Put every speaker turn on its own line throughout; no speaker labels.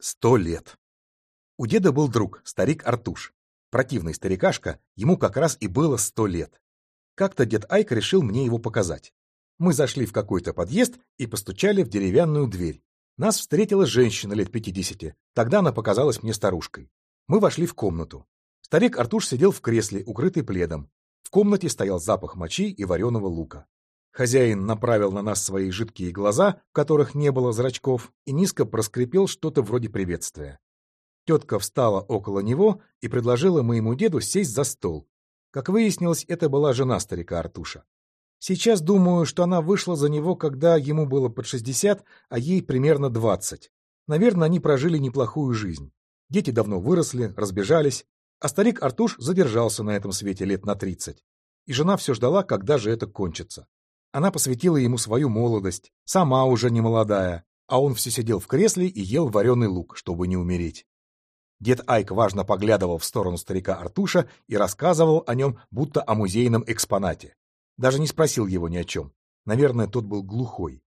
Сто лет. У деда был друг, старик Артуш. Противный старикашка, ему как раз и было сто лет. Как-то дед Айк решил мне его показать. Мы зашли в какой-то подъезд и постучали в деревянную дверь. Нас встретила женщина лет пятидесяти, тогда она показалась мне старушкой. Мы вошли в комнату. Старик Артуш сидел в кресле, укрытый пледом. В комнате стоял запах мочи и вареного лука. Хозяин направил на нас свои жидкие глаза, в которых не было зрачков, и низко проскрипел что-то вроде приветствия. Тетка встала около него и предложила моему деду сесть за стол. Как выяснилось, это была жена старика Артуша. Сейчас думаю, что она вышла за него, когда ему было под шестьдесят, а ей примерно двадцать. Наверное, они прожили неплохую жизнь. Дети давно выросли, разбежались, а старик Артуш задержался на этом свете лет на тридцать. И жена все ждала, когда же это кончится. Она посвятила ему свою молодость, сама уже не молодая, а он все сидел в кресле и ел вареный лук, чтобы не умереть. Дед Айк важно поглядывал в сторону старика Артуша и рассказывал о нем, будто о музейном экспонате. Даже не спросил его ни о чем. Наверное, тот был глухой.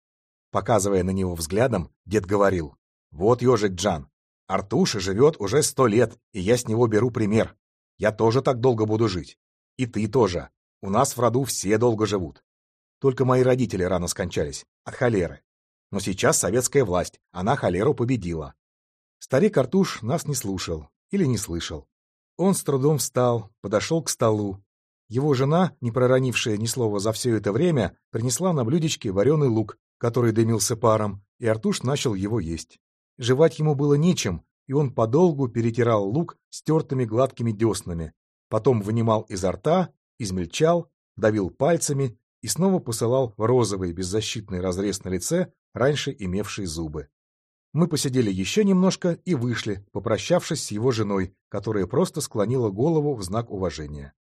Показывая на него взглядом, дед говорил, «Вот ежик Джан, Артуша живет уже сто лет, и я с него беру пример. Я тоже так долго буду жить. И ты тоже. У нас в роду все долго живут. Только мои родители рано скончались, от холеры. Но сейчас советская власть, она холеру победила. Старик Артуш нас не слушал или не слышал. Он с трудом встал, подошел к столу. Его жена, не проронившая ни слова за все это время, принесла на блюдечке вареный лук, который дымился паром, и Артуш начал его есть. Жевать ему было нечем, и он подолгу перетирал лук стертыми гладкими деснами, потом вынимал изо рта, измельчал, давил пальцами и снова посылал в розовый беззащитный разрез на лице, раньше имевший зубы. Мы посидели еще немножко и вышли, попрощавшись с его женой, которая просто склонила голову в знак уважения.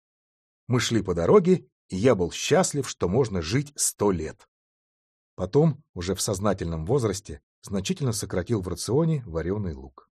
Мы шли по дороге, и я был счастлив, что можно жить сто лет. Потом, уже в сознательном возрасте, значительно сократил в рационе вареный лук.